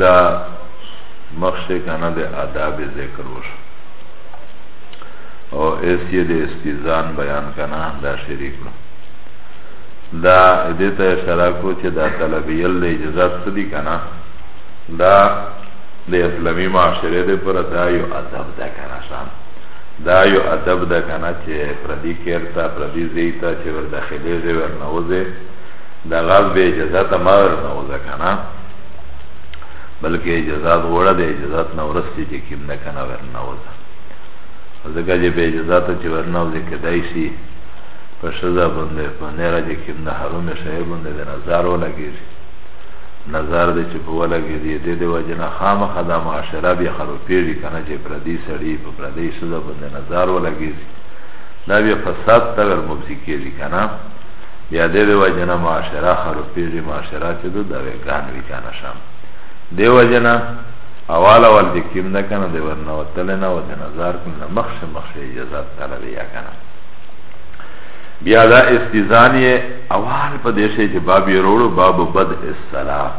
دا مخش کنه د آداب ذکر وش او ایسی د استیزان بیان کنه دا شریک نو دا دیتا اشاره کو چه دا طلبیل د اجازات سدی کنه دا د اسلامی معاشره ده پر دا یو ادب ده کنه شان دا یو ادب ده کنه چه پردی کرتا پردی زیتا چه ور داخلی زی ور نوزه دا غاز به اجازات ما ورنه وزا کنا بلکه اجازات غوړه ده اجازات نه ورستی چې کیم نه کنا ورنه وزا ځکه چې به اجازات چې ورنه وزا کدای شي په شزا باندې په نه راځي کیم نه حرام شی باندې د نظر ولګي نظر دې چې په ولګي دې دې د وجنه خامخه د معاشره به خرابېږي کنه چې پردي سړي په پردي شزا باندې نظر ولګي دا بیا فساد ته ورمبسي کېږي کنه بیا دی دی وجنا معاشره خلق پیجی معاشره چه دو دا ویگان وی کانا شام دی وجنا اول اول دی کم دا کانا دی ورنا و تلنا و دی نظار کنا مخش مخش اجازت طلبی یا کانا بیا دا استیزانی اول پا دیشه چه بابی روڑو باب بد السلام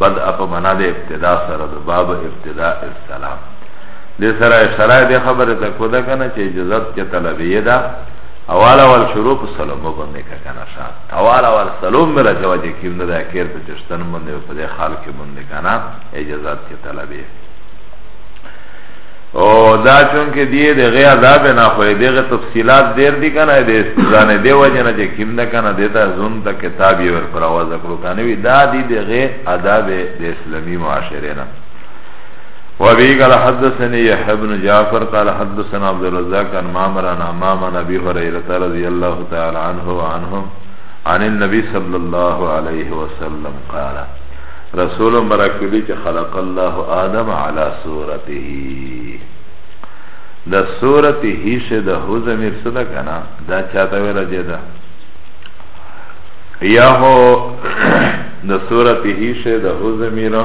بد اپا منا دی ابتدا سر دو باب ابتدا السلام دی سر اشترائی دی خبر تکو دا کانا چه اجازت چه طلبی دا اول اول شروع په سلومبه باندې کا کنه شا اول اول سلومبه لا جواب کې نه دا کېر ته چشتن باندې په دې حال کې باندې کنه اجازه کې طلبې او دا چون کې دی د غیا عذاب نه خو دغه تفصيلات ډېر دي کنه د استزان دی وجه نه چې کیم نه کنه دته زون ته کتاب یې ور پر आवाज کړو کنه وی دا دی دغه عذاب د اسلامي معاشره نه وابي قال حدثني يحيى بن جعفر قال حدثنا عبد الرزاق عن معمر عن امام عن ابي هريره رضي الله تعالى عنه وعنهم عن النبي صلى الله عليه وسلم قال رسول مبارکلی چې خلق الله آدم على صورته د صورته هیڅ د حزم ارسله کنا دا چاته ویل جدا یا هو د صورته هیڅ د حزم ارسله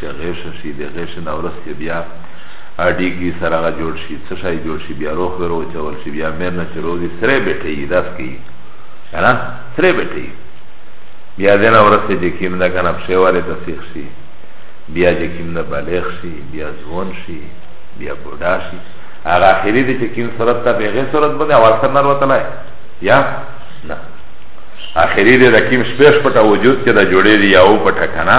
چې غیشه شي د غیشې نه ورسته بیا اډیګي سره هغه جوړ شي څه شی جوړ شي بیا روخ به وروچول شي بیا مېر نه چې روزي سره بیټه یي داس کوي که نه سره بیټه یي بیا د نه ورسته چې کیم نه که نه پښې والې ته سیخ شي بیا چې کیم نه بالغ شي بیا ځوان شي بیا بوډا شي هغه اخري دی چې کیم صورت ته په هغې صورت باندې اول سر نه وروتلی یا نه اخري دی د کیم شپې شپټه وجود کې د جوړې دی یا وپټه که نه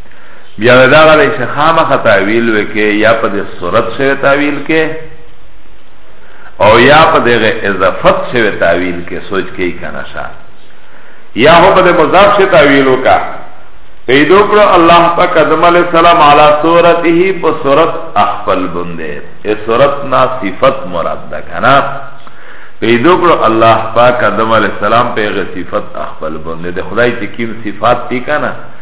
بیا وی داغه دی چه خامخ تاویل وی که یا پا دی صورت شوی تاویل که او یا پا دی غی اضافت شوی تاویل که سوچ که کنشا یا هو پا دی مضاف شوی تاویلو که پیدو کرو اللہ پاک ادم علیہ السلام علا صورتی پا صورت اخفل بنده ای صورت نا صفت مراد ده کنا پیدو کرو اللہ پاک ادم علیہ السلام پیغ صفت اخفل بنده ده خدای چه کم صفات تی کنا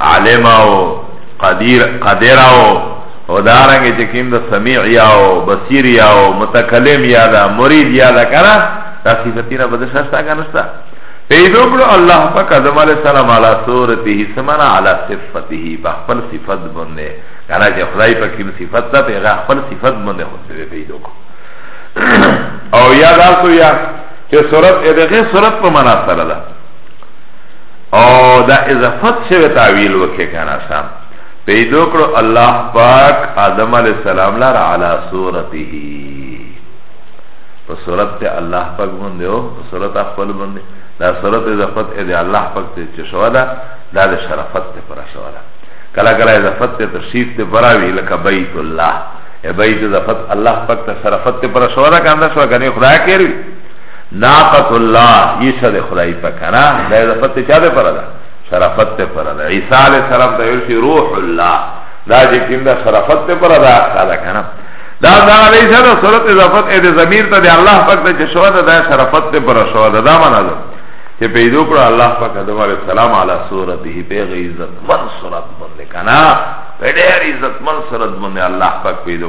علم او قدیر قدر او او دارنگی چه کم دا سمیع یا او بصیر یا او متکلم یا دا مرید یا دا کنا دا صفتین بدشاشتا کنشتا پیدو کرو اللہ پاک آدم علیہ السلام علا صورته سمنا علا صفته پا خپل صفت بنده کنا چه خدای پا کم صفت دا پیغا خپل صفت بنده خود سے پیدو کرو او یا دا سو یا چه صورت ادغه صورت پا منا سره دا او دا اضافت شوی تعویل وکه کنه سم پیدو کرو اللہ پاک آدم علیہ السلام لار علا صورتی ہی پا صورت تے اللہ پاک بندے ہو پا صورت اخفل بندے دا صورت اضافت اے دے اللہ پاک تے چه شوا دا دا دے شرفت تے پرا شوا دا کلا کلا اضافت تے تشریف تے براوی لکا بیت اللہ اے بیت اضافت اللہ پاک تے شرفت تے پرا شوا دا کاندا شوا کنی خدا کری ناقت الله عیسی د خدای په کنا د اضافت چا به پر ده شرافت ته پر ده عیسی علیہ السلام ته ورشي روح الله دا چې کوم دا شرافت ته پر ده دا کنا دا دا علیہ دا صورت اضافت اې د ضمیر ته د الله پاک ته چې شو دا شرافت ته پر شو دا دا معنا ده چې پیدا کړ الله پاک د علیہ السلام علی صورته په عزت من صورت باندې کنا په ډېر عزت من صورت باندې الله پاک پیدا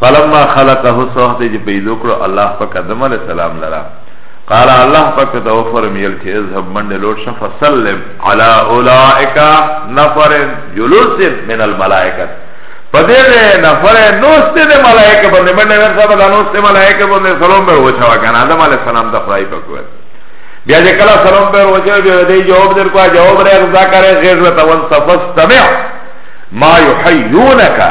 فلما خلقه سوخت جی پیدو کرو اللہ پاک آدم علیہ السلام لرا قال اللہ پاک تا وفرمیل چه اذهب من لوٹ شا فسلم علا اولائکا نفر جلوسن من الملائکت پده ده نفر نوسته ده ملائکه بنده من نفر صاحب ده نوسته ملائکه بنده سلام بر وچوا کن آدم علیہ السلام تا خدای پاک ورد بیا جه کلا سلام پر وچه بیا دی جواب در کو جواب ریخ ذاکر غیر لتون صفستمع ما یحیونکا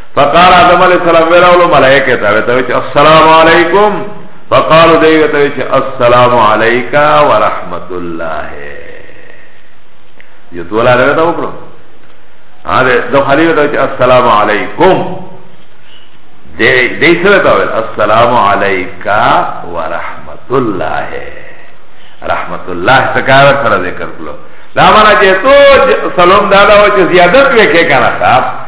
فقال آدم علیہ السلام ویرا اولو ملائکہ تا ویتا ویچ السلام علیکم فقالو دی ویتا ویچ السلام علیکا ورحمت اللہ یو تولا دی ویتا وکرو آده دو خلی ویتا ویچ السلام علیکم دی سو ویتا ویل السلام علیکا ورحمت اللہ رحمت اللہ سکاور سر ذکر کلو دا مانا چه تو سلام دادا و چه زیادت ویکه کنا صاحب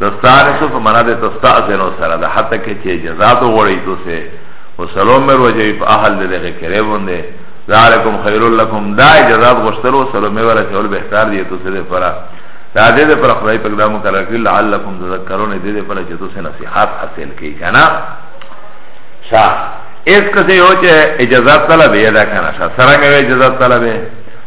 تستانسو په معنا د تستاذنو سره ده حتی که چې اجازه تو غوړی تو سه وسلام مر وجوی په اهل دغه کړه باندې ذالکم خیر لکم دا اجازه غوښتلو سلام مر رسول بهتر دی تو سه لپاره دا دې دې پر خدای په ګرام کړه کړل لعلکم تذکرون دې دې پر چې تو سه نصيحت حاصل کړئ کنه شاه اس کسه یو چې اجازه طلب یې دا کنه شاه سره اجازه طلب یې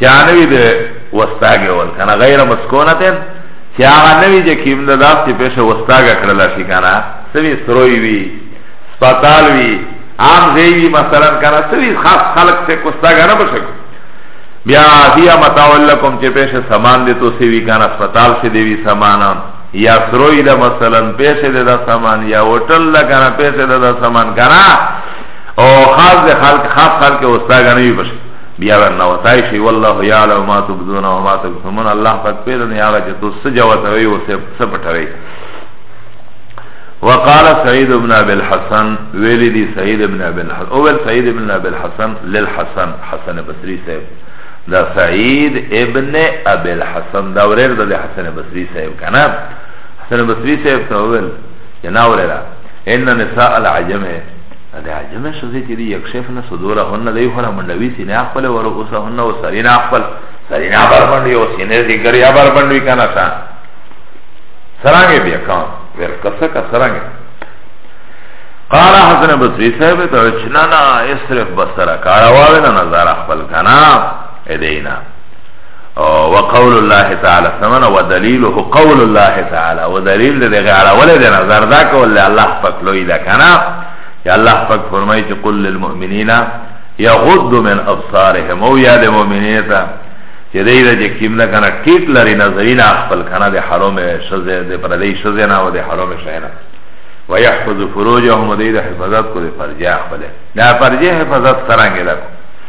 چانوی ده وستاگه ول کنا غیر مسکونتن چه آغا نوی جه کم ده داس چه پیش وستاگه کرلا شی کنا سوی سروی وی سپتال وی عام زی وی مثلا کنا سوی خاص خلق سے کستاگه نبشکو بیا هیا متاول لکم چه پیش سامان ده تو سوی کنا سپتال سی دیوی سامانا یا سروی ده مثلا پیش ده ده سامان یا وطل ده کنا پیش ده ده سامان کنا او خاص ده خلق خاص خلق وستاگه نوی بشکو بیا ورنه وتای شي والله یعلم ما تبدون و ما تکتمون الله پاک پیدن یاغه چې تو سجوتوي او سپټوي وقال سعيد بن ابي الحسن ولدي سعيد بن ابي الحسن اول سعيد بن ابي الحسن للحسن حسن بصري صاحب دا سعيد ابن ابي الحسن دا ورر دا حسن بصري صاحب کنا حسن بصري صاحب ته اول جناورا ان نساء العجمه د عجمه شزه چې دی یک شیف نه صدوره هن دی خورا منډوی سینه خپل ور اوسه هن او سرینه خپل سرینه بر باندې او سینه دی ګریا بر باندې کنه تا سرانګه بیا کان ور کسه کا سرانګه قال حسن بصری صاحب ته چنانا اسرف بصره کارواله نظر خپل کنا ادینا وقول الله تعالی سمنا ودلیله قول الله تعالی ودلیل ده غاړه ولې ده نظر دا کول الله پاک لوی ده کنه یا الله پاک فرمایي چې قل للمؤمنین یغض من ابصارهم او یا د مؤمنین ته چې دې د کیم نه کنه ټیټ لري نظرین خپل کنه د حرام شزه د پردی شزه نه او د حرام شینه ويحفظ فروجهم دې د حفاظت کو د فرجه خپل دا فرجه حفاظت څنګه ده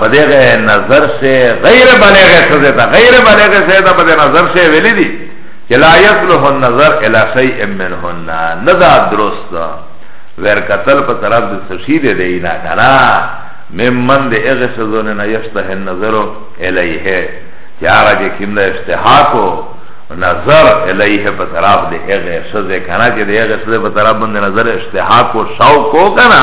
په دغه نظر سه غیر بالغ سزه تا غیر بالغ سه تا په دغه نظر سه ویلی دی چې لا یصلح النظر الی شیء منهن نه دا درست ور قتل په طرف د سشید دی نه کرا ممن د هغه سزونه نه یشته النظر الیه چې هغه چې کوم د اشتها کو نظر الیه په طرف د هغه سزه کنه چې د هغه سزه په طرف باندې نظر اشتها کو شوق کو کنه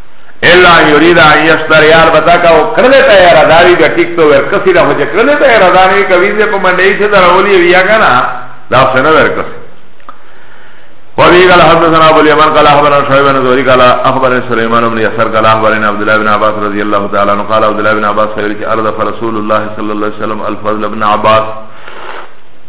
الا ان يريد ان يشتري البته کا کرلے تا اراده وی بیا ٹک تو ور کسی دا ہو جے کرلے تا اراده نہیں کوي دے په منډه یې در اولی ویا کنه دا سن ور کسی وفي قال حدثنا ابو اليمن قال اخبرنا شعيب بن زهري قال اخبرنا سليمان بن يسار قال اخبرنا عبد الله بن عباس رضي الله تعالى عنه قال عبد الله بن عباس قال ارض رسول الله صلى الله عليه وسلم الفضل بن عباس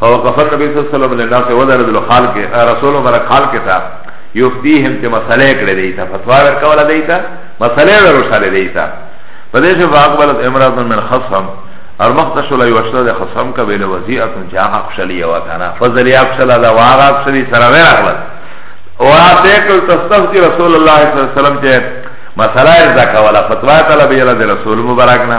فوقف النبی صلی اللہ علیہ وسلم للناس ودرد الخالق رسول مبارک خالق تا یفتیهم ته مسئله کړی دی تا فتوا ورکوله دی تا مسئله ورساله دی تا په دې چې واقبلت امرات من خصم اور مختشل یوشته د خصم قبیله وضیعت چې هغه خوشالی یو کنه فضل یا خوشاله دا واغه خوشالی سره ورغله او هغه کل تستفتی رسول الله صلی الله علیه وسلم چې مسئله ارزا کوله فتوا طلب یې رسول مبارک نه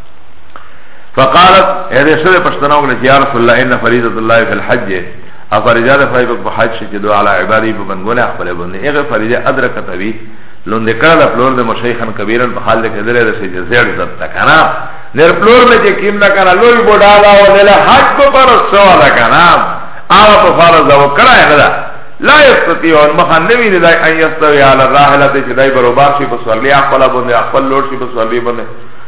فقالت هذه سوره پښتنه وکړه چې یا رسول الله ان فريضه الله في الحج افرجا د فريضه په حج کې دوه علی عبادی په بنګونه خپل باندې هغه فريضه ادرکت وی لوند کړه د پلور د مشیخن کبیرن په حال کې دلې رسې چې زړ عزت تکنا نر پلور مې چې کیم نه کړه لوی بوډا لا او دل حج په پر سو دا کنا هغه په فرض او کړه هغه لا یستطيع ان مخنوی نه دای ان یستوی علی الراحله چې دای برابر شي په سورلیا خپل باندې خپل لور شي په سورلیا باندې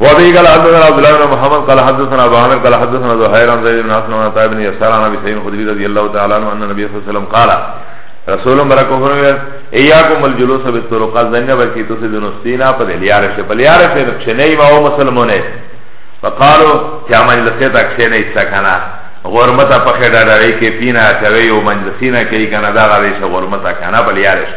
وابي قال حدثنا عبد الله بن محمد قال حدثنا ابو عامر قال حدثنا زهير عن زيد بن اسلم عن طيب بن يسار عن ابي سعيد الخدري رضي الله تعالى عنه ان النبي صلى الله عليه وسلم قال رسول برکو فرمائے ایاکم الجلوس بالطرقات زنه بچی تو سے دنستینا پر لیار سے پر لیار سے چنے ما او مسلمان ہے فقالو کیا من لسیت اکشے نہیں سکنا غرمتا پخے ڈاڑے کے پینا چوی او من لسینا کی کنا دا غریش غرمتا کنا پر لیار سے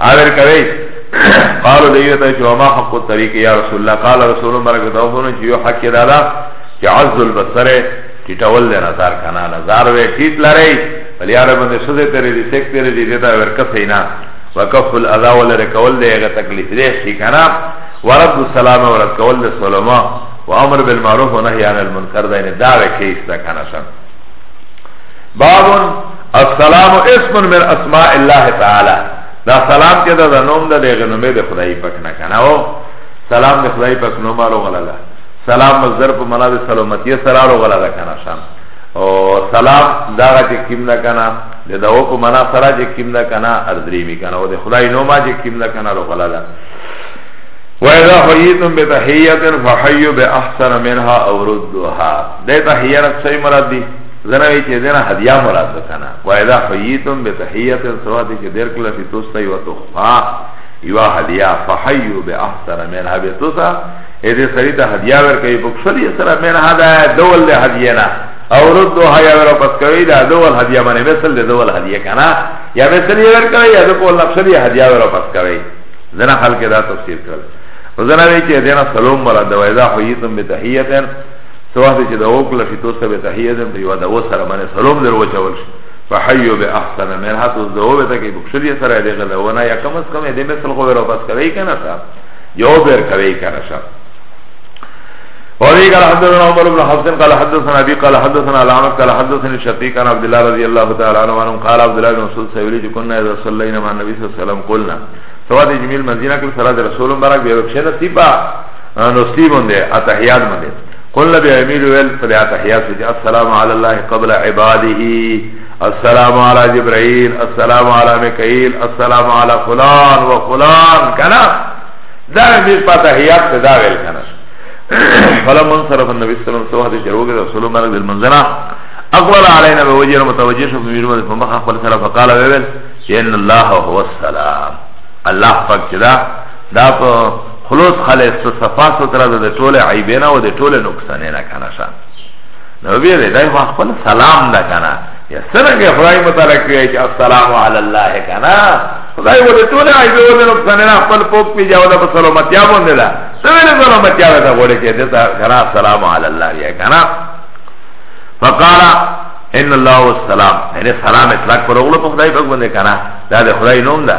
عامر کوي قالو دیو ته چې ما حق الطريق یا رسول الله قال رسول الله برکت او بنو چې یو حق دا دا چې عز البصر چې ټول نه نظر کنه نظر وې ټیټ لري بلی عرب باندې سده ترې دې سک ترې دې دا ورکه سینا وکف الاذا ولر کول دې هغه تکلیف دې شي کنه ورد السلام ورد کول دې سلامه وامر بالمعروف ونهي عن المنکر دا نه دا وکیس دا کنه باب السلام اسم من اسماء الله تعالی دا سلام چې دا د نوم د دغه نومې د خدای پاک نه کنه او سلام د خدای پاک نوم الو غلاله سلام مصدر په معنا د سلامتی سره الو غلاله کنه شان او سلام دا چې کیم نه کنه د دا او په معنا سره چې کیم نه کنه اردری می کنه او د خدای نوم چې کیم نه کنه الو غلاله وَإِذَا حَيِّتُمْ بِتَحِيَّةٍ فَحَيُّ بِأَحْسَنَ مِنْهَا أَوْ رُدُّهَا ده تحییرت صحیح مراد دی زنوی چه دینا هدیه مراد بکنا و اذا حییتم بتحییت سواتی چه دیر کلا شی توستا یو تخفا یو هدیه فحیو بی احسن منها بی توسا ایده سری تا هدیه ورکی بکشلی سر منها دا دول دی هدیه نا او ردو هیا ورو پس کوي دا دول هدیه باندې مثل دی دول هدیه کنا یا مثل یې ورکړی یا د کول نقشه دی هدیه ورو پس کوي زنه خلک دا تفسیر کړل وزنه وی چې دینه سلام مراد وایدا حیتم بتحیتن سو وخت چې دا وکړه شي تو سبه تحیه دم په یو دا و سره باندې سلام در وچول شي فحیو به احسن من حت از دو به تکي بخشلی سره دې غلا ونه یا کم از کم دې مثل خو ورو پاس کوي کنه صاحب یو بیر کوي کنه صاحب وابي قال حدثنا عمر بن حفص قال حدثنا ابي قال حدثنا العمر قال حدثني الشقيق عن عبد الله رضي الله تعالى عنه قال عبد الله بن مسعود سئل كنا اذا صلينا مع النبي صلى الله عليه وسلم قلنا سواد جميل مدينه كل صلاه رسول مبارك بيرك شنا سيبا نسلی بنده اتحیات بنده قل نبی امیر ویل فلی اتحیات سجی السلام علی اللہ قبل عباده السلام علی جبرائیل السلام علی مکعیل السلام علی فلان و فلان کنا دا امیر پا اتحیات سدا ویل کنا فلم انصرف النبی صلی اللہ علیہ وسلم سوحد جروگ رسول مرد المنزنہ اقبل علینا بوجه متوجه شو میر مد فمخ اقبل سره فقال ویل ان الله هو السلام الله پاک چدا دا په خلوص خلص تو صفا سترا ده ده طول عیبینا و ده طول نقصانینا کنا شا نو بیا ده دای خواخ پل سلام ده کنا یا سرنگه خدای متعلق بیای چه السلام علی اللہ کنا خدای و ده طول عیبی و ده نقصانینا پل پوک پی جاو ده بسلومتیا بنده ده سویل سلومتیا ده گوڑه که ده کنا السلام علی اللہ بیای کنا فقال ان الله والسلام یعنی سلام اطلاق پر اغلو پا خدای پاک بنده کنا ده ده خدای نوم ده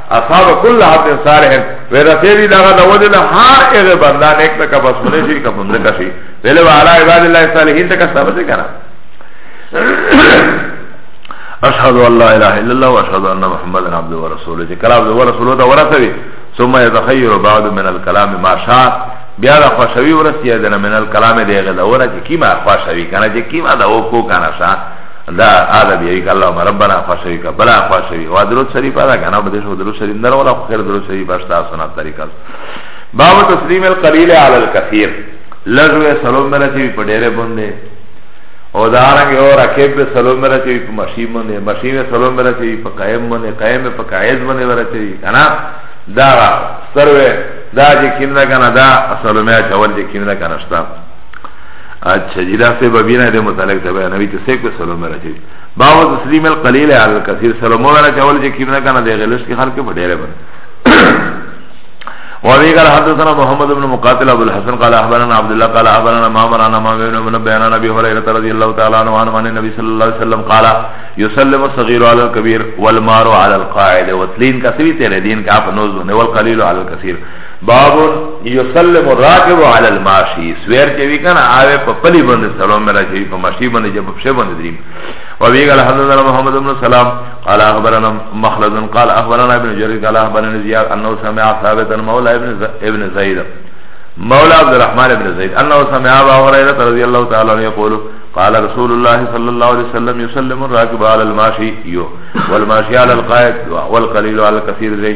اصحاب کل حبد صالح ورسیدی لغا دودل هر اغه بندا نیک تکا بسمونه شی کپم دکا شی ویلو علا عباد اللہ صالحین تکا ثابت کنا اشهد ان لا اله الا الله واشهد ان محمدا عبده ورسوله چې کلام له ورسوله ته ورسوي ثم يتخير بعد من الكلام ما شاء بیا دا خوشوي ورسیدنه من الكلام دیغه دا ورته کیما خوشوي کنه چې کیما دا وکړو کنه شاه دا آده بیوی که اللهم ربنا خوشوی که بلا خوشوی و درود شریف آده کنه بدیش و درود شریف نرو ولا خیر درود شریف اشتا سنت طریقه است باب تسلیم القلیل علی الكثیر لغو سلام مرچوی پا دیره بنده او دارنگ او رکیب به سلام مرچوی پا مشیم بنده مشیم سلام مرچوی پا قیم بنده قیم پا قائد بنده مرچوی کنه دا سروه دا جه کم دا کنه دا سلامه چول جه کم دا کنه شتا اچھا جی دا سے ببینا دے متعلق تبا نوی چی سیکو سلام برا چی باو تسلیم القلیل علی الکثیر سلام برا چاول چی کیم نکانا دے غلش کی خلق پا دیرے بر وابي قال حدثنا محمد بن مقاتل ابو الحسن قال اخبرنا عبد الله قال اخبرنا معمر عن امام بن منبه عن ابي هريره رضي الله تعالى عنه عن النبي صلى الله عليه وسلم قال يسلم الصغير على الكبير والمار على القاعد وتلين كثير تلين كاف نوز والقليل على الكثير بابون یسلم الراکب علی الماشی سویر چوی کنا آوه پا پلی بند سلام مرا چوی پا ماشی بند جب پشه بند دریم وابی قال حضرنا محمد بن سلام قال اخبرنا مخلد قال اخبرنا ابن جریر قال اخبرنا زیاد انه سمع ثابتا مولا ابن ابن زید مولا عبد الرحمن ابن زید انه سمع ابا هريره رضی الله تعالی عنہ یقول قال رسول الله صلى الله عليه وسلم يسلم الراكب على الماشي والماشي على القائد والقليل على الكثير زي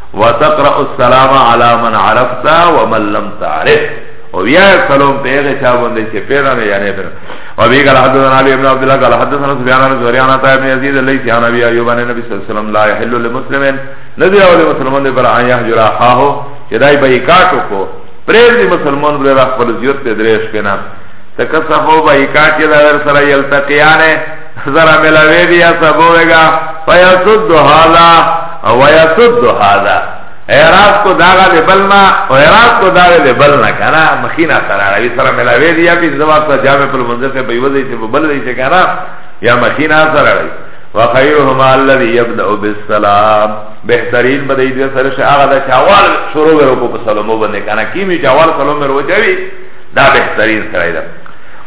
وتقرأ السلام على من عرفت ومن لم تعرف وبيا سلام پیغه چا باندې چې پیدا نه یانه پر او بي قال حدثنا علي بن عبد الله قال حدثنا سفيان بن زهري عن عطاء بن يزيد ليس عن ابي ايوب عن النبي صلى الله عليه وسلم لا يحل لمسلم نذر اول مسلمان پر ان يهجر اخاه چدای به کاټو کو پرې دې مسلمان بر خپل زیوت ته درېش کنا تکسفو به کاټه دا سره یلتقیانه ذرا ملاوی دی یا سبوی گا فیسد حالا ویسد حالا اعراض کو داغا دی بلنا و اعراض کو داغا دی بلنا کنا مخینا سر عربی سر ملاوی دی یا پیس دوار سا جامع پل منزل سے بیوز ایسی ببل ایسی کنا یا مخینا سر عربی وخیرهما الذي يبدا بالسلام بهترین بده دې سره چې هغه د چاوال شروع ورو په سلامو باندې کنه کیمی چاوال سلام ورو چوي دا بهترین سره ده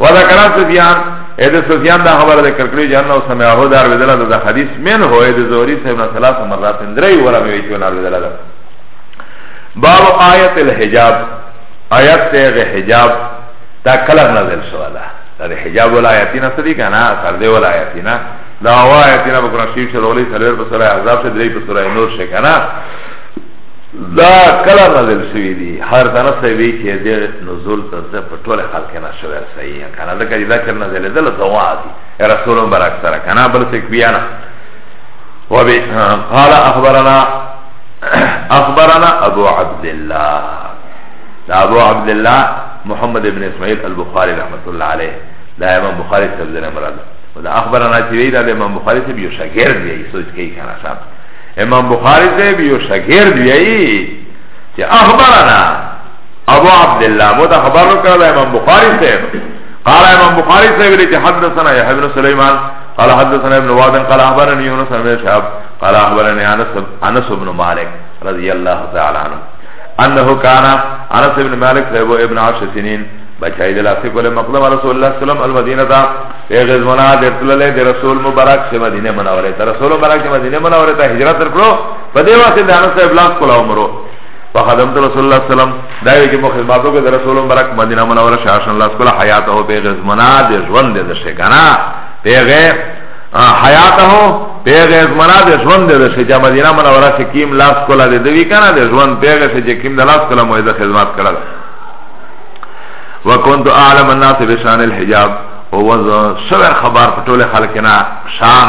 وذكر سفيان اې د سفیان دا خبره ذکر کړې چې انه سمعه دار بدل د حدیث من هو اې د زهري صاحب نه ثلاث مرات درې ولا مې چې نار بدل ده باب آیت الحجاب آیت ته حجاب تا کله نازل شو ده د حجاب ولایتینا سری کنه سر دی ولایتینا دا وایتینا بکره شیف شر ولی سلور په سره عذاب شه درې په سره نور شه کنه دا کله نازل شوی دی هر دنه سوي چې د نزول تر څه په ټوله خلک نه شوی صحیح کنا لکه دی لکر نزل دل سواتی رسول برک سره کنا بل سکویانا و بی قال اخبرنا اخبرنا ابو عبداللہ دا ابو عبداللہ محمد ابن اسماعیل البخاری رحمت اللہ علیہ دا امام بخاری صاحب دینا مراد و دا اخبرنا چیوی دا امام بخاری صاحب یو شگرد بیئی سوچ کئی کنا صاحب امام بخاری صاحب یو شگرد بیئی چه اخبرنا ابو عبدالله مو دا خبر رو کرده امام بخاری صاحب قال امام بخاری صاحب لیتی حدثنا یحیی بن سلیمان قال حدثنا ابن وادن قال احبرنی یونس بن شعب قال احبرنی انس بن مالک رضی اللہ تعالی عنہ انه كان انس بن مالك صاحب ابن عشر سنين بچائی دل آسی کل مقدم رسول اللہ صلی اللہ علیہ وسلم المدینہ تا پیغز منا درتل لے دی رسول مبارک سے مدینہ منورے تا رسول مبارک سے مدینہ منورے تا حجرت رکلو پا دیوہ سے دانس ابلاس کلا عمرو وخدمت رسول الله صلی الله علیه وسلم دا وی چې مو خدماتو کې رسول مبارک مدینه منوره شاشن الله صلی الله حیات او به غزمنا د ژوند د شي کنه پیغه حیات او پیغه غزمنا د ژوند د شي چې مدینه منوره کې کیم لاس کولا د دوی کنه د ژوند پیغه چې کیم د لاس کولا موعده خدمات کړل وکنت اعلم الناس بشان الحجاب او وز سره خبر پټول خلک نه شان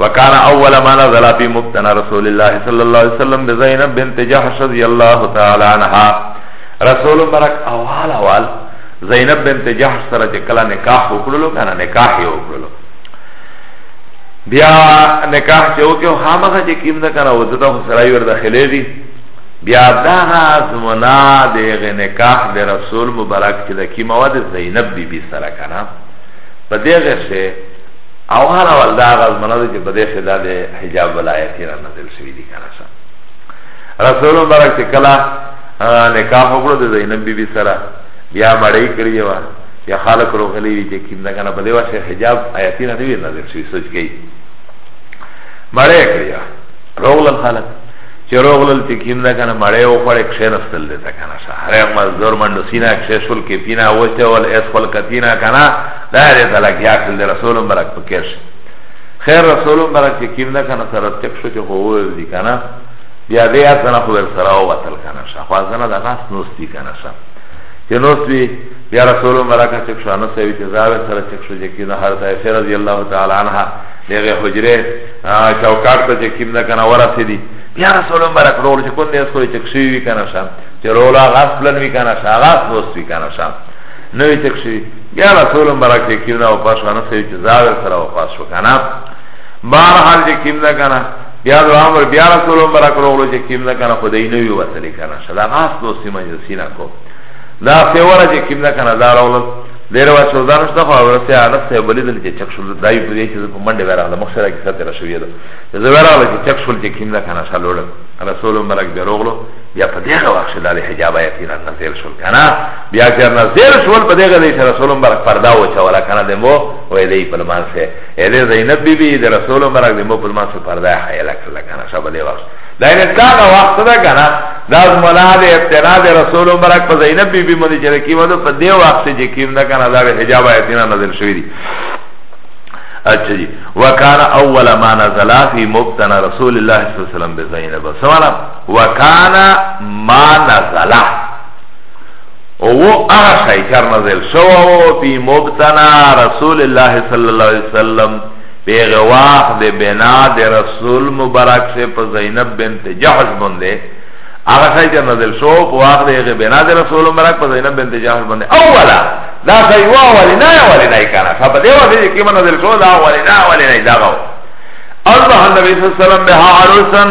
وكان اول ما نزل في مبتنى رسول الله صلى الله عليه وسلم بزينب بنت جحش رضي الله تعالى عنها رسول مبارک اول اول زینب بنت جحش سره چې کله نکاح وکړلو کنه نکاح یې وکړلو بیا نکاح چې وکړو هغه چې کیم نه کنه وځه ته سره یې ور داخلې دي بیا دا زمنا دغه نکاح د رسول مبارک چې د کی مواد زینب بی بی سره کنه په دغه شه او هر اول دا غز منو چې په دې سره دا د حجاب ولایتي را نازل شوی دي کنه سره رسول مبارک چې کله نکاح وکړو د زینب بی بی سره بیا مړی کړی و یا خلق روغلی وی چې کیندا کنه په دې واسه حجاب آیاتی نه دی نازل شوی سوچ گئی مړی کړی روغل خلق چې روغل چې کیندا کنه مړی او خړې کښینستل دې تا کنه سره هر مزدور منډو سینا کښې شول کې پینا وچه ول اس خلق تینا کنه دا دې طلاق یا کړل رسول مبارک پکې شي خیر رسول مبارک چې کیم نه کنه سره تک شو چې خو ول دي کنه بیا دې ځنه خو ور سره او وتل کنه شا خو ځنه دا ناس نوستي کنه شا چې نوستي بیا رسول مبارک چې شو نو سوي چې زاوی سره چې شو چې کینه هر ځای سره رضی الله تعالی عنها دغه حجره چوکاټ ته چې کیم نه کنه ورسې دي بیا رسول مبارک رول چې کو دې سوې چې شي وی کنه شا چې رولا غفلن وی کنه شا غاس نوستي کنه شا نوی چک شوی بیا رسول مبارک چې کیم دا وفات شو نو سوی چې زاور سره وفات شو کنه بار حال چې کیم دا کنه بیا د عمر بیا رسول مبارک روغلو چې کیم دا کنه خدای نوی وسلی کنه شدا غاس دوستی مجلسی نه کو دا سیوره چې کیم دا کنه دا روغلو دیر وا شو دانش ته او رسې عرب ته بلی دل چې چک شول دای په دې چې په منډه ورغله مخسره کې سره شوې ده زه ورغله چې چک شول چې کیم دا کنه شالوړ رسول مبارک به روغلو بیا په دې غواخ شل له حجابه یې نه نزل شول کنه بیا چې نه زیر شول په دغه دی چې رسول مبارک پردا و چې ولا کنه دمو وې دی په لمن سه اله زینب بی بی د رسول مبارک دمو په لمن سه پردا حیل کړل کنه شابه دی وخت دا نه تا دا وخت دا کنه دا مولا د ابتنا د رسول مبارک په زینب بی بی باندې چې کی ودو په دی وخت چې کیم نه کنه دا حجاب ایتنا نظر شوی دی اچھا جی وکان اول ما نزل فی مبتنا رسول الله صلی الله علیه وسلم بزینب سوالا وکان ما نزل وو اغا خیکر نزل شواو پی مبتنا رسول اللہ صلی اللہ علیہ وسلم پی غواخ دی بنا دی رسول مبارک سے پا زینب بنت جحش بندے اغا خیکر نزل شواو پی واخ دی غی بنا دی رسول مبارک پا زینب بنت جحش بندے اولا دا خیوا والی نا والی نای کانا شا پا دیو دی کیما نزل شواو دا والی نا والی نای دا غو اصبح النبی صلی اللہ علیہ وسلم بها عروسن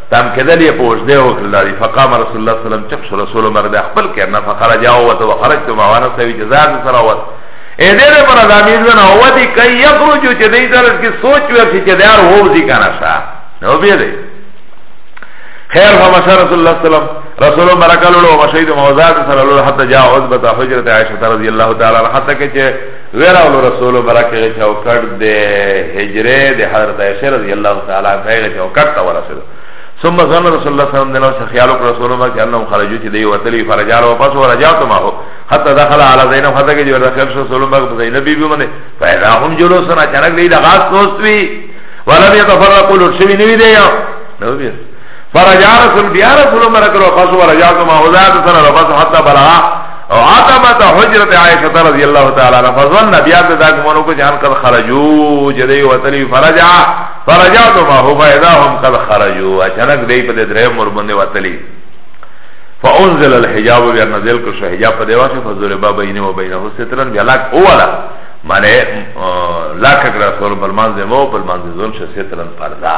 تم کدل یې پوجده وکړل دی فقام رسول الله صلی الله علیه وسلم چپ شو رسول الله مرده خپل کړه فخرج او وته وخرجت ما وانا سوي جزار سره وت اې دې دې پر ادمین نه او دې کوي یخرج چې دې درس کې سوچ ورسې چې دار هو دي کنه شا نو به دې خیر فما رسول الله صلی الله علیه وسلم رسول الله برکاله او مشهید موزات صلی الله حتی جاء عزبته حجرت عائشه رضی الله تعالی عنها حتی کې ویرا ولو رسول برک غی چوکړ د هجره د حضرت عائشہ رضی الله تعالی عنها غی چوکړ تا ورسید ثم ظن رسول الله صلی الله علیه وسلم خیال وکړ رسول الله چې انهم خرجو چې دی وتلی فرجال او پس ورجعت ما هو حتى دخل على زینب حتى کې جوړ داخل شو رسول الله په زینب بیبي باندې پیدا هم جلوسنا چنګ دی لغاس نوستوي ولم يتفرقوا لرشوی نوی دی نو بیا فرجع رسول بیا رسول الله کرو پس ورجعت ما وزاد سره رفس حتا بلا او عتبت حجرت عائشه رضی الله تعالی عنها فظن بیا د دغه مونږ کو جان کړ خرجو جدی وتلی فرجع فرجعت ما هو فاذا هم قد خرجوا اچانک دی په درې مور باندې وتلی فانزل الحجاب بیا نزل کو شو حجاب په دیواسه فزور باب بینه و بینه سترن بیا لاک اولا معنی لاک کړه سور بلمان زمو بلمان زون شه سترن پردا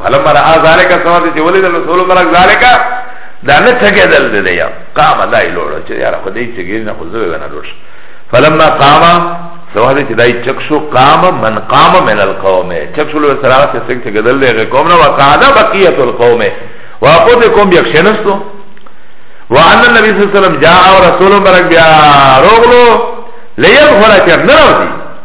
فلما را ذالک سواد چې ولید رسول مرک ذالک دا نه څنګه دل دې یا قام دای لوړ چې یار خو دې چې نه خو زوی نه لوړ فلما قام سواد چې دای چک شو قام من قام من القوم چک شو لوړ سره چې څنګه دل دې قوم نه وقاده بقیه القوم واقود کوم یک شنستو وان النبي صلی الله علیه وسلم جاء رسول مرک بیا روغلو لیل خورا چر نه راځي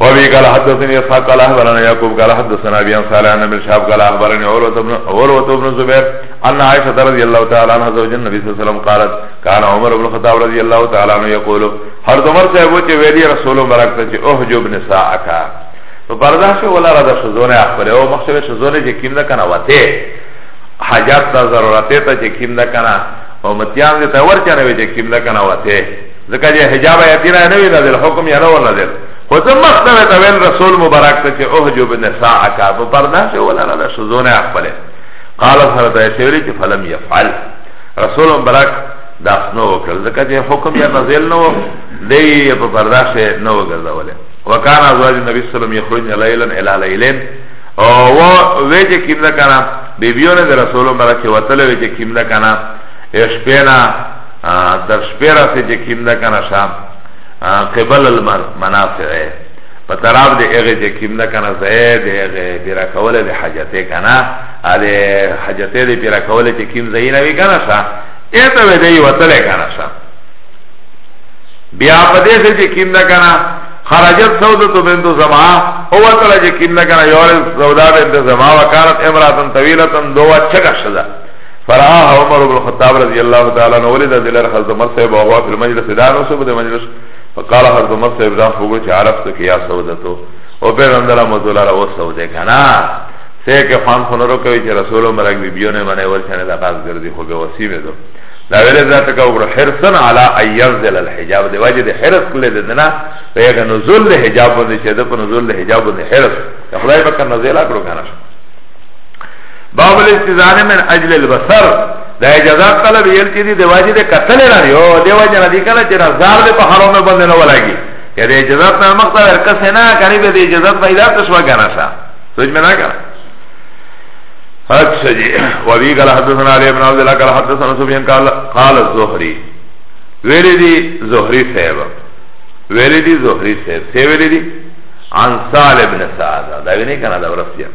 وابي قال حدثني اسحاق قال اخبرنا يعقوب قال حدثنا ابي عن صالح بن شهاب قال اخبرني عروه بن عروه بن زبير ان عائشه رضي الله تعالى عنها زوج النبي صلى الله عليه وسلم قالت كان عمر بن الخطاب رضي الله تعالى عنه يقول هر عمر صاحب چې ویلي رسول مبارک ته چې احجب نساءك نو پردا شو ولا را د شزونه خپل او مخشب شزونه چې کیم نه کنه وته حاجات ته ضرورت ته چې کیم نه کنه او متیان دې ته ورچنه وي چې کیم نه کنه وته ځکه چې حجاب آیاتی را نه وی نازل حکم یې نه و نازل خو ته مخته ته ویل رسول مبارک ته چې احجب نساءک په پرده شو ولا نه شزونه خپل قال سره ته شوری چې فلم يفعل رسول مبارک داس نو وکړل ځکه چې حکم یې نازل نو دی په پرده شو نو وګرځول وکانه ازواج نبی صلی الله علیه وسلم یخرجن لیلا الی لیلین او وې چې کیمدا کنه بیبیونه رسول مبارک وتل وې چې کیمدا کنه شپه نه تر شپې راسې چې کیم ده کنه شا قبل المر منافعه په طرف د هغه چې کیم ده کنه زید هغه پیرا کوله د حاجته کنه اله حاجته د پیرا کوله چې کیم زینه وی کنه شا ایته وی دی وتله کنه شا بیا په دې چې کیم ده کنه خرجت سودتو بنت زما او وتله چې کیم ده کنه یور سودا بنت زما وکارت امراتن طویلتن دوه چکه شدا فرآه عمر بن خطاب رضی اللہ تعالی عنہ ولید دلر حضرت عمر صاحب وغوا فی المجلس دانو سب د مجلس فقال حضرت عمر صاحب جان فوگو چه عرفت که یا سودتو او پیغمبر مزولا را و سوده کنا سه که خان خنرو کوي چې رسول مرګ بی بیونه منه ورچنه د قاز ګرځي خو به وسیمه دو دا ویل ذات کا وګړه حرسن علی ایرزل الحجاب دی وجه د حرس کله د نه پیغه نزول حجاب باندې چې د په نزول حجاب باندې حرس خدای پاک نزل کړو کنه باب الاستزانه من اجل البصر دا اجازات طلب یل چی دی دیواجی دی قتل را دیو دیواجی را دی کلا چی نظار دی پا حرام بند نو لگی یا دی اجازات نا مقتا ور کسی نا کنی بی دی اجازات پیدا تشوا گنا شا سوچ میں نا کنا اچھا جی وبی قال حدثنا علی ابن عبد الله قال حدثنا سفیان قال قال الزهری ویلی دی زهری صاحب ویلی دی زهری صاحب سی ویلی دی عن سال ابن سعد دا ویلی کنا دا ورسیان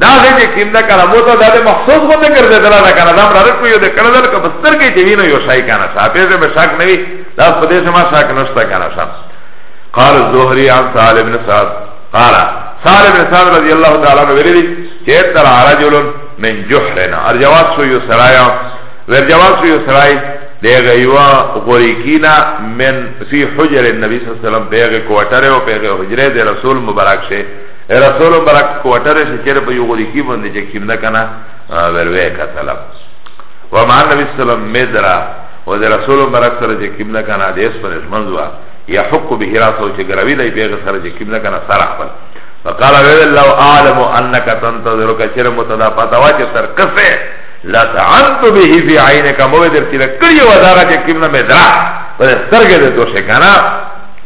دا چې کیم نه کړه مو ته دا د مخصوص غو نه ګرځي دا نه کنه دا مر رک یو د کړه دل کبه ستر کې چې وینو یو شای کنه صاحب دې به شک نه وي دا په دې سما شک نشته کنه صاحب قال الزهري عن سالم بن سعد قال سالم بن سعد رضی الله تعالی عنہ ویلي چې تر رجل من جحرنا ارجوات سو یو سرایا ورجوات سو یو سرای دیگه یوا غوریکینا من فی حجر النبی صلی اللہ علیہ وسلم بیگه کوٹره و بیگه حجره دی رسول مبارک شه رسول برک کوټر شي چیرې په یو غوري کې باندې چې کیم نه کنه وروي کتلم و ما نبی سلام مدرا و د رسول برک سره چې کیم نه کنه د اس پر منځوا یا حق به راسو چې ګروي دی پیغه سره چې کیم نه کنه سره خپل فقال ویل لو اعلم انك تنتظر کچره متدا پتا وا چې تر کسه لا تعنت به في عينك مو در تیر کړی و دا چې کیم نه مدرا پر سترګې د دوشه کنه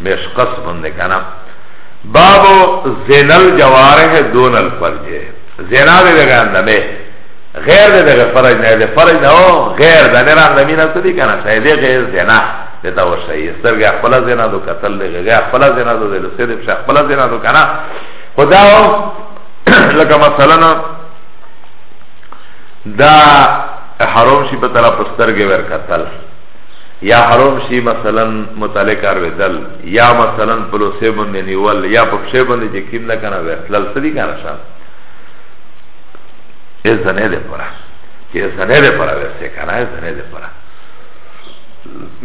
مشقص بنده کنا باب زنا الجوارح دون الفرج زنا ده ده اندامه غیر ده ده فرج نه ده فرج نه غیر ده نه اندامی نه سدی کنا سیده غیر زنا ده تا ورشایی استرگه اخبلا زنا دو قتل ده غیر اخبلا زنا دو ده لسید بشه اخبلا زنا دو کنا خدا لکه مثلا دا حرام شي په طرف سترګې ور قتل یا حرام شي مثلا متعلق ارویدل یا مثلا پلوسه باندې نیول یا په پښه باندې چې کیم نه کنه وسلل سړي کنه شان ای زنه ده پره چې زنه ده پره وسه کنه ای زنه ده پره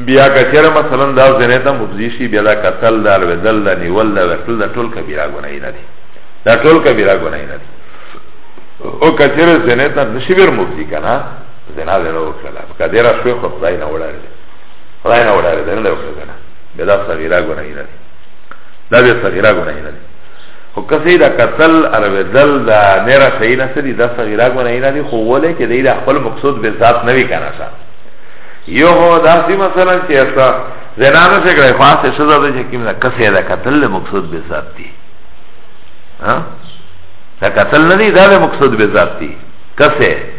بیا کچره مثلا دا زنه ته مفضی شي بیا دا قتل دا ارویدل دا نیول دا وسل دا ټول کبیره ګناه نه دي دا ټول کبیره ګناه نه دي او کچره زنه ته نشي ور مفضی کنه زنا دې نه وکړله په قدیره شوې خو خدای نه وړارې دی خدای نه وړارې دی نه دی وکړه کنه بیا دا صغیره ګناهي نه دی دا بیا صغیره ګناهي نه دی خو کسی دا قتل ارویدل دا نیره صحیح نه سری دا صغیره ګناهي نه دی خو ولې چې دی دا خپل مقصود به ذات نه وي کنه سا یو هو داسې مثلا چې اسا زنا نه څه کړی خاصه سزا ده چې کیمه کسی دا قتل مقصود به ذات دی ها دا قتل نه دی دا مقصود به ذات دی کسی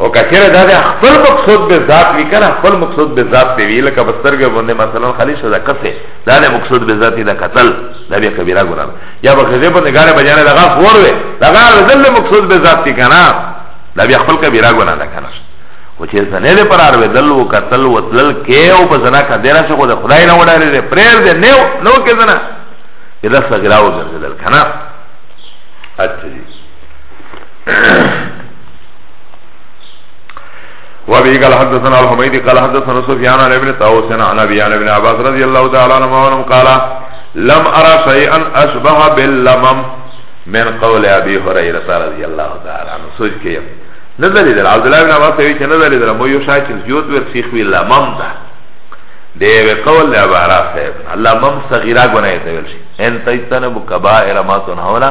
او کچره دا ده خپل مقصود به ذات وی کنه خپل مقصود به ذات دی وی لکه بسترګه باندې مثلا خالی شو دا کسه دا نه مقصود به ذاتی دا قتل دا به کبیره ګناه یا به غزه باندې ګاره بجانه دا غا فور وی دا غا ذل مقصود به ذاتی کنه دا به خپل کبیره ګناه ده کنه و چې زنه له پرار وی دل و قتل و تل کې او په زنا کا دیره شو د خدای نه وډاره دې پریر دې نو نو کې زنا اذا صغراو ګرځیدل کنه اچھا وابي قال حدثنا الحميدي قال حدثنا سفيان عن ابن طاووس عن ابي عن ابن عباس رضي الله تعالى عنهما قال لم ارى شيئا اشبه باللمم من قول ابي هريره رضي الله تعالى عنه سوچ کې نظر دې عبد الله بن عباس وی چې نظر دې مو یو شاید جوت ور سیخ وی لمم ده دی وی قول له عبارت صاحب لمم صغیرہ گناه ته ویل شي ان تیتنه بکبائر ما تنهونا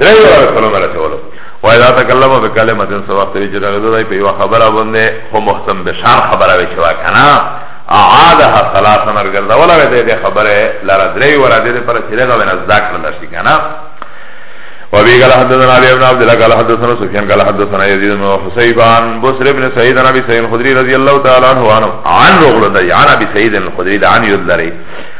درې ورځې سلام رسولو و اذا تکلم بکلمه سو وخت وی چې دغه دوی په یو خبره باندې خو محتم به شان خبره وی چې وکنه اعادها ثلاثه مرګل دا ولا وی دې خبره لاره درې ورځې دې پر چې دغه ونه زده کړل شي کنه وابي قال حدثنا علي بن عبد الله قال حدثنا سفيان قال حدثنا يزيد بن حسيب عن بصر بن سعيد عن ابي سعيد الخدري رضي الله تعالى عنه عن رجل عن ابي سعيد الخدري عن يدلري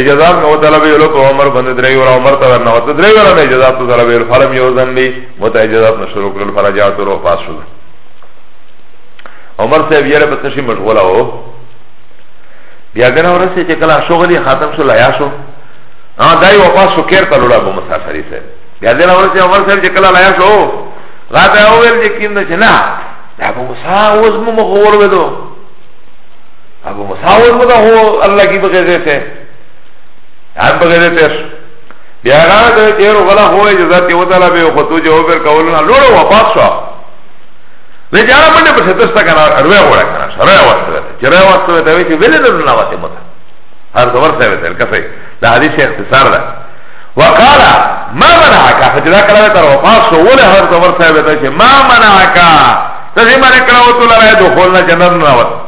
اجازات نو طلب یلو په عمر باندې درې ور عمر ته ورنه وته درې ور نه اجازات ته طلب یل فلم یو ځن دی مت اجازات نو شروع کړل فرجات ورو پاس شو عمر صاحب یې په تشي مشغوله وو بیا ګنه ورسې چې کله شغلې ختم شو لایا شو ها دای واپس شو کېر ته لوړا به مسافرې سره بیا دې ورسې عمر صاحب چې کله لایا شو غاته اول چې کیند چې نه دا به مسا اوس مو مخور ودو ابو مساول مدا هو الله کی بغیر دیتے هم بغیر دیتے بیا غا ته چیر غلا هو اجازه ته وتعالى به خطو جو پر کولنا لوړ وفات شو وی جارا منډه په ستستا کنه اروه وړه کنه سره واسطه چې را واسطه ته وی چې ویل نه نه واسطه مت هر دور سره تل کفه دا حدیث اختصار ده وقال ما منعك فجدا کله تر وفات شو ول هر دور سره ته چې ما منعك ته دې معنی کړه وته لاره دخول نه جنت نه وته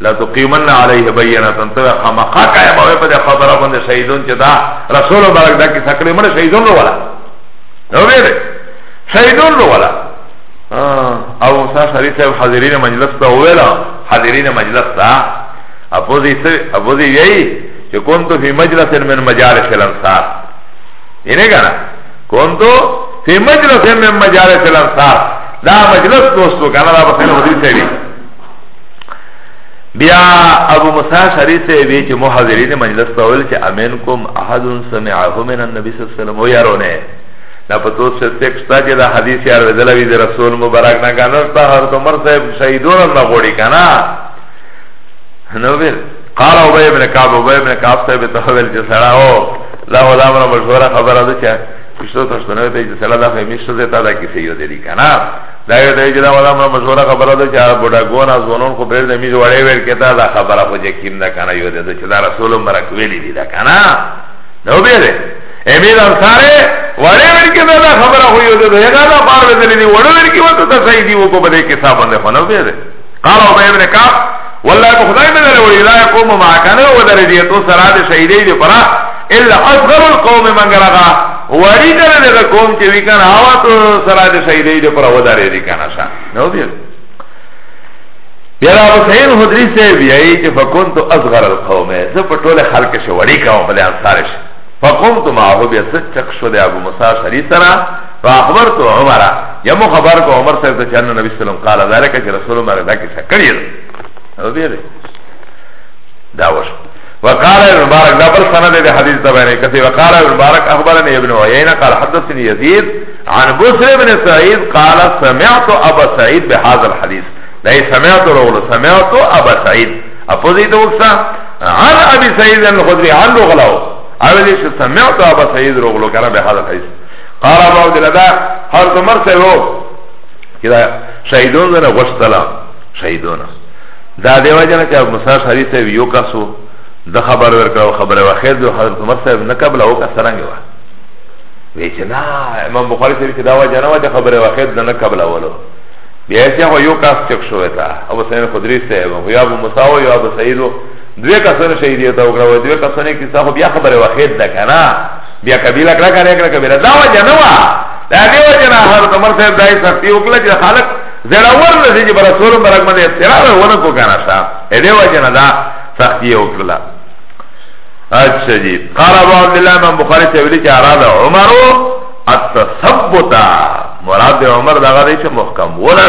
لا تقیمن علیه بینتن تو خامخا قائم اوی پا ده خبره بنده شهیدون چه دا رسول برک دا کسا کلی من شهیدون رو ولا نو بیره شهیدون رو ولا او موسیٰ شریف صاحب حاضرین مجلس تا اویلا حاضرین مجلس تا اپوزی یہی چه کنتو فی مجلس من مجالس الانصار اینه کنا کنتو فی مجلس من مجالس الانصار دا مجلس دوستو کنا دا بخیر حدیث ہے بیا ابو موسی شری سے وی چې محاضرین مجلس ته ویل چې امین کوم احد سمعه من النبي صلی الله علیه وسلم یارونه نه پتو سے تک ستا چې دا حدیث یار ودل وی د رسول مبارک نه کنه تا هر عمر صاحب شهیدون نه غوړي کنه نو ویل قال ابي بن كعب ابي بن كعب صاحب ته ویل چې سره او لا ولا مر مشوره خبره ده چې پښتو تاسو نه ته چې سره دا فهمیشته ده تا دا کیسه یو دی کنه دا یو دی چې دا ولا مړه مشوره خبره ده چې بوډا ګونه ځوانون خو پرې د میز وړې ور کېتا دا خبره خو یقین نه کنه یو دی چې دا رسول مرک ویلی دی دا کنه نو به دی امیر انصاره وړې ور کېتا دا خبره خو یو دی دا دا بار ودلې دی وړې ور کې وته ته صحیح دی وو کو بده کې صاحب نه خو نو به دی قال ابي بن كعب والله بخدای من الولی لا يقوم معك انا ودر دي تو سرا دي شهيدي دي فرا الا اصغر القوم من غرغا وری دل دل قوم چه وی کن هوا تو سرا دي شهيدي دي فرا ودر دي کن شا نو بيل یرا حسین حضری سے بھی آئی چه فکنتو اصغر القوم ہے زب طول خلق شوری کاؤ بلے انصارش فقمت معه بیا سچک شده ابو موسی شری سره فاخبرت عمر یا مو خبر کو عمر صاحب ته چانه نبی سلام قال ذالک چې رسول الله دا کې سکړی او بیا دې دا وش وقال ابن مبارک دا بل سند دې حدیث ته باندې کته وقال ابن مبارک اخبرني ابن عيينه قال حدثني يزيد عن بصر بن سعيد قال سمعت ابا سعيد بهذا الحديث لا سمعت رول سمعت ابا سعيد اپوزيت وسا عن ابي سعيد الخدري عن رغلو اولي سمعت ابا سعيد رغلو كان بهذا الحديث قال ابو عبد الله دا حضرت عمر سے وہ کہ دا شہیدون دنا غشتلا شہیدون دا دیو جنا کہ مساش حدیث سے یو کسو دا خبر ورکا خبر واخر دو حضرت عمر سے نہ قبل او کا سرنگ وا وی چې نه امام بخاری سے کہ دا وجہ نہ وجہ خبر واخر دنا قبل اولو بیا چې هو یو کس چک شو تا ابو سعید خدری سے او یا ابو موسی او یا ابو سعید دوی کسونه شهیدیت او غره دوی کسونه کیسه خو بیا خبر واخر ده کنه بیا قبیله کړه کړه کړه قبیله دا وجه نه وا دا دی وجه نه هر تمر صاحب دای سختي وکړه چې خلک زړه ور نه چې پر رسول مبارک باندې اعتراض ونه کو کنه شا اې دی وجه نه دا سختي وکړه اچھا جی قال ابو عبد الله امام بخاری سے ویلی کہ اراد عمر التثبت مراد عمر دا غری چھ محکم ولا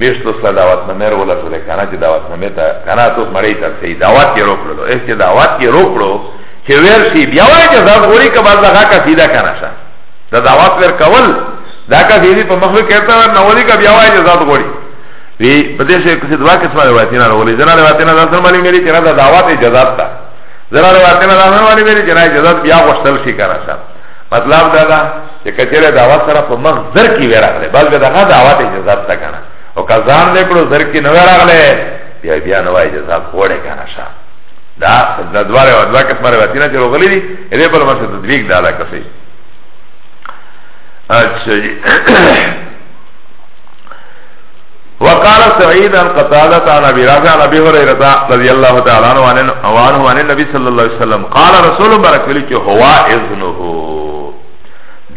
ویشتو سره دعوت نمه رو ولا ټوله کنه چې دعوت نمه ته کنه توس مړی ته سي دعوت یې رو کړلو اس چې دعوت یې رو کړو چې ور شي بیا وایي چې ځان غوري که باز هغه کا سیدا کنه شه دا دعوت ور کول دا کا سیدی په مخ کېتا نه ولي که بیا وایي چې ځان غوري وی په دې شي کې دوا قسمه روایتونه راولې جنا روایتونه دا سره مالي ملي چې دا دعوت اجازه ده زرا روایتونه دا سره مالي ملي چې اجازه بیا غوښتل شي کنه شه مطلب دا دا چه کچره دعوت سره پا مغ زرکی ویرغله بلکه دا غا دعوت اجازت دا کنه او که زان لکلو زرکی نو ویرغله بیا بیا نو اجازت خوڑه کنه شا دا دا دواره و دوا کس ماره واتینا چه رو غلی دی ایده پر مرسه تدویق دا دا کسی اچھا جی وقال سعيد عن قتادة عن ابي رافع عن ابي هريره رضي الله تعالى عنه وعنه عن النبي صلى الله عليه وسلم قال رسول برك ولي هو اذنه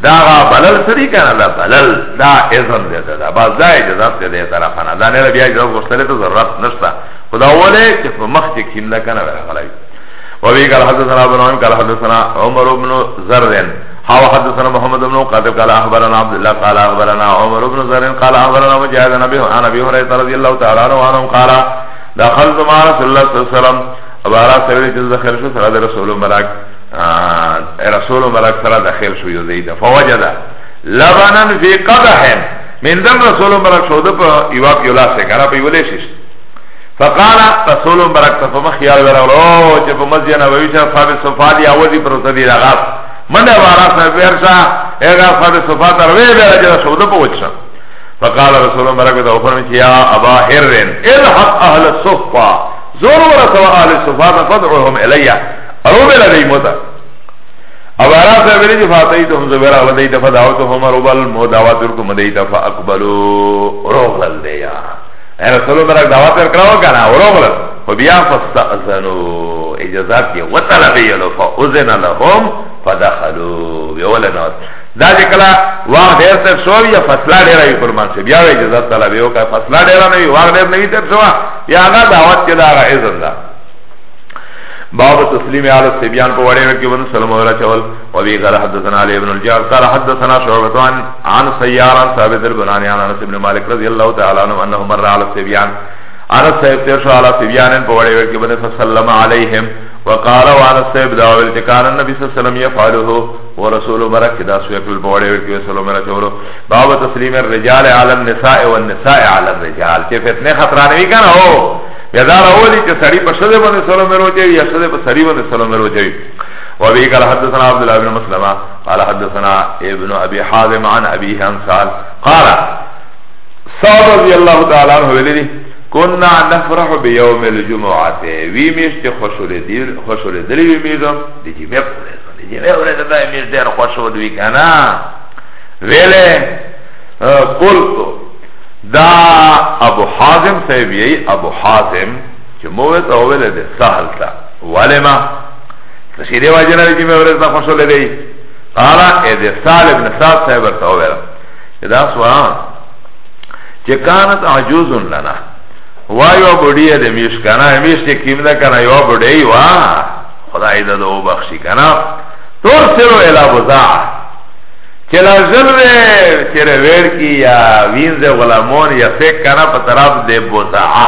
دا غا بلل سری کنه دا بلل دا اذن دے دا باز دا اجازت دے دے طرف انا دا نه بیا اجازت غوښتل ته ضرورت نشته خدا وله چې په مخ کې کیم نه کنه راغلی وبه قال حدثنا ابن عون قال حدثنا عمر بن زر حاو حدثنا محمد بن قاتل قال اخبرنا عبد الله قال اخبرنا عمر بن زر قال اخبرنا مجاهد نبي عن ابي هريره رضي الله تعالى عنه قال دخلت مع رسول الله صلى الله عليه وسلم ابارا سوي جز دخل شو سره رسول مبارك رسول مبارك سره دخل شو يزيد فوجد لبنا في قدح من دم رسول مبارك شو ده په يواق يولا سره کنه په يولې شي فقال رسول برکت په مخ یار ورغلو چې په مسجد نبوي شه صاحب صفا دی اوځي پر صدی راغاس منه وارا صاحب ورشا هغه صاحب صفا تر وی به راځه شو د پوښتنه فقال رسول برکت او فرمایي چې یا ابا هرن الحق اهل الصفا زور ورسوا اهل الصفا فدعوهم الیا او به لدی موتا او ارا صاحب لري چې فاطمه ته هم زبر او دای ته فدعوتهم ربل موداوات ورکو مدای ته فاقبلوا روغل دی یا رسول برک دعوت ورکړه وکنه اوروغل خو بیا فاستاذنو اجازه یې وطلب یې لو فاذن لهم فدخلوا ویول نو دا چې کله واغ ډیر تر شو یا فصله ډیر وي قربان شي بیا وی اجازه طلب یو کا فصله ډیر نه وي واغ ډیر نه وي تر شو یا هغه دعوت کې دا هغه اذن ده باب تسلیم علی سبیان په وړه کې ونه سلام ولا چول وبه قال حدثنا علي بن الجعد قال حدثنا شعبة عن عن سيار عن ثابت البناني عن انس بن مالك رضي الله تعالى عنه انه مر على السبيان انس صاحب تیر شو على سبيان په وړې وړ کې باندې فسلم عليهم وقال وانا صاحب دا ول چې کان النبي صلی الله علیه وسلم يفعله ورسول برک دا سو خپل په وړې وړ کې وسلو مې راچورو باب تسلیم الرجال على النساء والنساء على الرجال چې فتنه خطر نه وی کنه او یا دا راولی چې سړی په شذ باندې سلام وروچي یا شذ په سړی باندې سلام وروچي وابي قال حدثنا عبد الله بن مسلمة قال حدثنا ابن ابي حازم عن ابيه عن سعد قال سعد رضي الله تعالى عنه ولدي كنا نفرح بيوم الجمعة وي مشت خوشول دير خوشول دلي وي ميزم دي جمعه دي جمعه ورته دا ميز دير خوشول وي كنا ويله قلت دا ابو حازم صاحب یی ابو حازم چه موه تا اوله ده سهل تا ولما تشیده واجنه ده چه موه رزنا خوشو لده قالا اید سال ابن سال صاحب ارتا اوله ادا سوان چه کانت عجوزن لنا وایو بڑیه ده میش کنا همیش چه کم ده کنا یو بڑیه وا خدای ده ده او بخشی کنا تور سرو الا بزاعه چه لازل ده چه رویر کی یا وینز غلامون یا سک کنا پا طرف ده بزاعه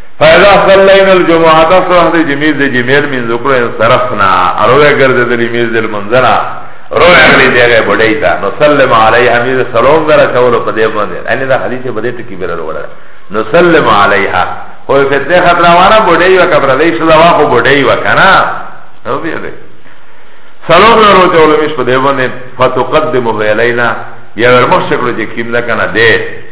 فیضا صلین الجمعه صلح دی جمیز دی جمیل من ذکر انصرفنا اروه گرد دلی میز دل منزنا روه اگلی دیگه بڑی تا نسلم علیها میز سلام برا چولو پا دیب مندر اینی دا حدیث پا دیب تکی برا رو برا نسلم علیها خوی فتنه خطروانا بڑی و کبرا دیش دوا خو بڑی و کنا نو بیده سلام برا رو چولو میش پا دیب مندر فتقدمو بیلینا بیا ورمخ شکلو چه کم دا کنا دیب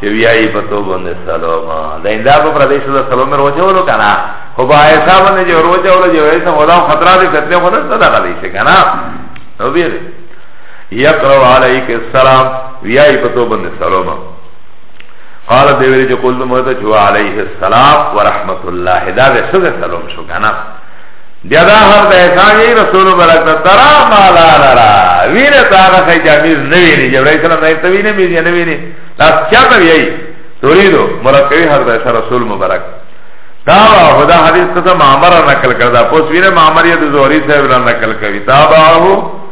چه ویایی پا تو بنده سلام دا اندا پا پردیش دا سلام می روچه ولو کنا خو با ایسا بنده جو روچه ولو جو ایسا خدا و خطرات فتنه خو نستا دا قدیش کنا نو بیر یقرو علیک السلام ویایی پا تو بنده سلام قال دیوری جو قلت موتا چو علیه السلام و رحمت الله دا بے سد سلام شو کنا بیا دا هر دا احسان یی رسول برکت ترا مالا لرا وینه تا آغا خی جامیز نوینی جبرائیل سلام دا ارتوینه میز یا نوینی لاس چاته ویای تريدو مراد کوي حضرت عائشہ رسول مبارک تابع خدا حدیث ته معمر نقل کړه دا پوس وینه معمر یې د زهری صاحب را نقل کوي تابعه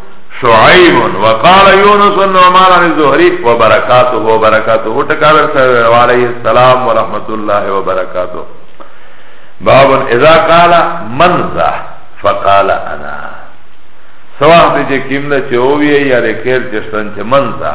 شعیب وقال یونس بن عمر عن الزهری وبرکاته وبرکاته ټکاله صاحب علیه السلام ورحمت الله وبرکاته باب اذا قال من ذا فقال انا سواحت جه کم ده چه اوویه یا رکیر چشتن چه من ذا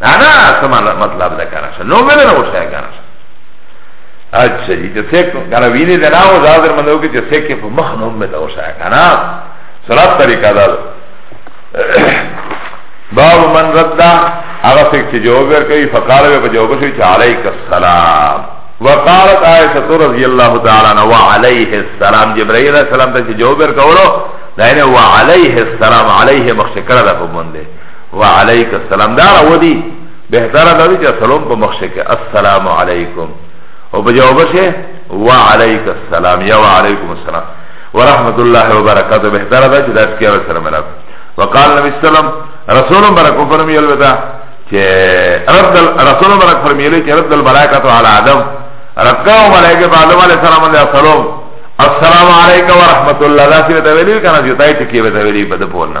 نه نه څه مطلب ده کنه شه نو مې نه وشه کنه شه اچھا جی چې څه کنه ویني ده نه او زادر منو کې چې څه کې په مخ نو مې ده وشه کنه سلام طریقه ده باب من رد هغه څوک چې جواب ورکوي فقال به جواب شي چې عليك السلام وقالت عائشه رضی الله تعالی عنها وعليه السلام جبرائيل السلام ته جواب ورکولو دا نه وعليه السلام عليه مخشکره ده په باندې وعلیک السلام دا راو دی بهتره دا دی چې سلام په مخ شي کې السلام علیکم او په جواب شي وعلیک السلام یا وعلیکم السلام ورحمت الله وبرکاته بهتره دا چې دا کې اور سره ملاو وقال نبی سلام رسول برکو فرمی الودا چې رد رسول برک فرمی له چې رد الملائکه علی آدم رکاو ملائکه په آدم علی السلام علیه السلام السلام علیکم ورحمت الله دا چې دا ویل کنه چې تای ټکی به دا ویل په دې پورنه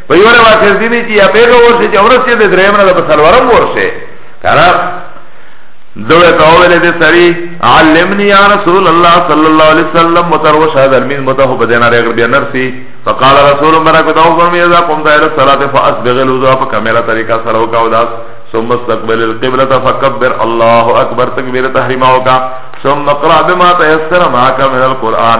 په یو روایت کې دي چې یا په دوه ورسې چې ورسې د دریم نه په سلورم ورسې کنه دوه تاول دې سری علمني یا رسول الله صلی الله علیه وسلم مترو شهد المین متو په دینه رګ بیا نرسي فقال رسول الله برکت او فرمی اذا قمت الى الصلاه فاسبغ الوضوء فكمل طریقہ سره او کا وداس ثم استقبل القبلة فكبر الله اکبر تکبیر تحریمہ او کا ثم اقرأ بما تيسر معك من القرآن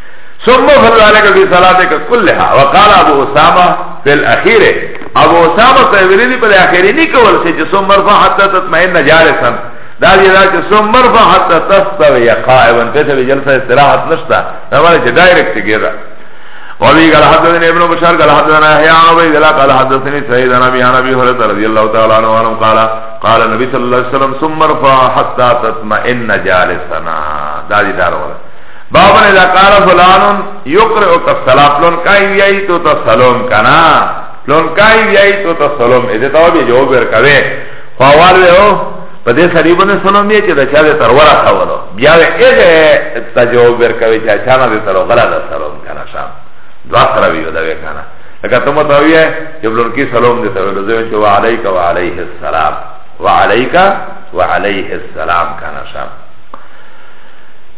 ثم فعل ذلك في صلاتك كلها وقال ابو اسامه في الاخير ابو اسامه فعلي دي بل اخري ني کول سي چې ثم مرفع حتى تطمئن جالسا دا دي دا چې ثم مرفع حتى تستوي قائما ته ته جلسه استراحت نشتا دا ولا چې ډایرکټ کیږي وابي قال حدثنا ابن بشار قال حدثنا يحيى عن عبيد الله قال حدثني سعيد عن ابي عن ابي هريره رضي الله تعالى عنه وعنه قال قال النبي صلى الله عليه وسلم ثم ارفع حتى تطمئن جالسنا دا دي دار ولا بابن اذا قال فلان يقرئ الصلاه فلان کای ویای تو ته سلام کنا فلان کای ویای تو ته سلام دې ته به جواب ورکوي فوال ویو په دې سړي باندې سلام یې چې دا چا دې تر ورا خاورو بیا یې اې ته جواب ورکوي چې چا نه دې تر غلا ده سلام کنا شام دوا سره ویو دا وکنا لکه ته مو ته ویې چې فلان کی سلام دې ته ورځو چې وعليك وعليه السلام وعليك وعليه السلام کنا شام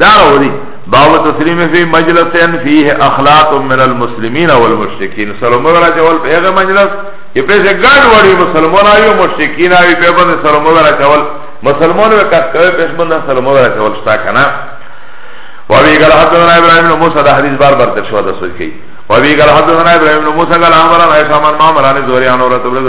دارا ودی باب تسلیم فی مجلسین فیه اخلاق من المسلمین والمشرکین سلام ورا چول په هغه مجلس چې په څه ګډ وړي مسلمان ایو مشرکین ایو په باندې سلام ورا چول مسلمان وکړ کوي په باندې سلام ورا چول شتا کنه وابي قال حدثنا ابراهيم بن موسى ده حديث بار بار تر شو ده سوچ کی وابي قال حدثنا ابراهيم بن موسى قال امرنا عيسى من ما مرانه زوري انور تبرز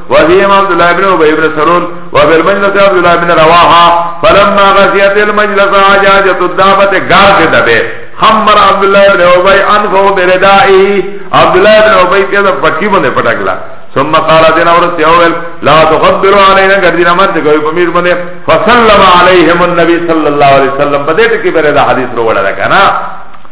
وفيهم عبد الله بن ابي بن سلول وفي المجلس عبد الله بن رواحه فلما غزيت المجلس عجاجه الدعوه غرق دبه خمر عبد الله بن ابي انفه بردائه عبد الله بن ابي په پټي باندې پټکلا ثم قال دين اورس يوول لا تخبروا علينا قدين مرد کوي په میر باندې فسلم عليهم النبي صلى الله عليه وسلم بده ټکی بره دا حدیث وروړه کنه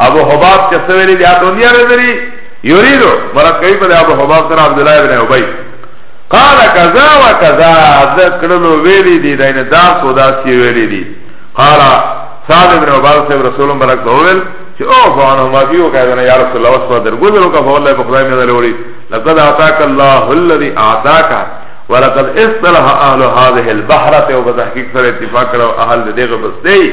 ابو حباب چه سویلی دی آتون دیا ردری یوریدو مرد کئی پده ابو حباب سر عبدالله ابن عبی قال کذا و کذا ذکرلو ویلی دی دین داس و داسی ویلی دی قال سعد ابن عباد صاحب رسول مبارک دویل چه او فانو ما فیو قیدنا یا رسول اللہ وصفا در گذرو کا فواللہ بخدای میدر ولی لقد اعتاک اللہ اللذی اعتاکا ولقد اصطلح اهل هذه البحرة وبتحقيق سر اتفاق کرو اهل دیغ بستی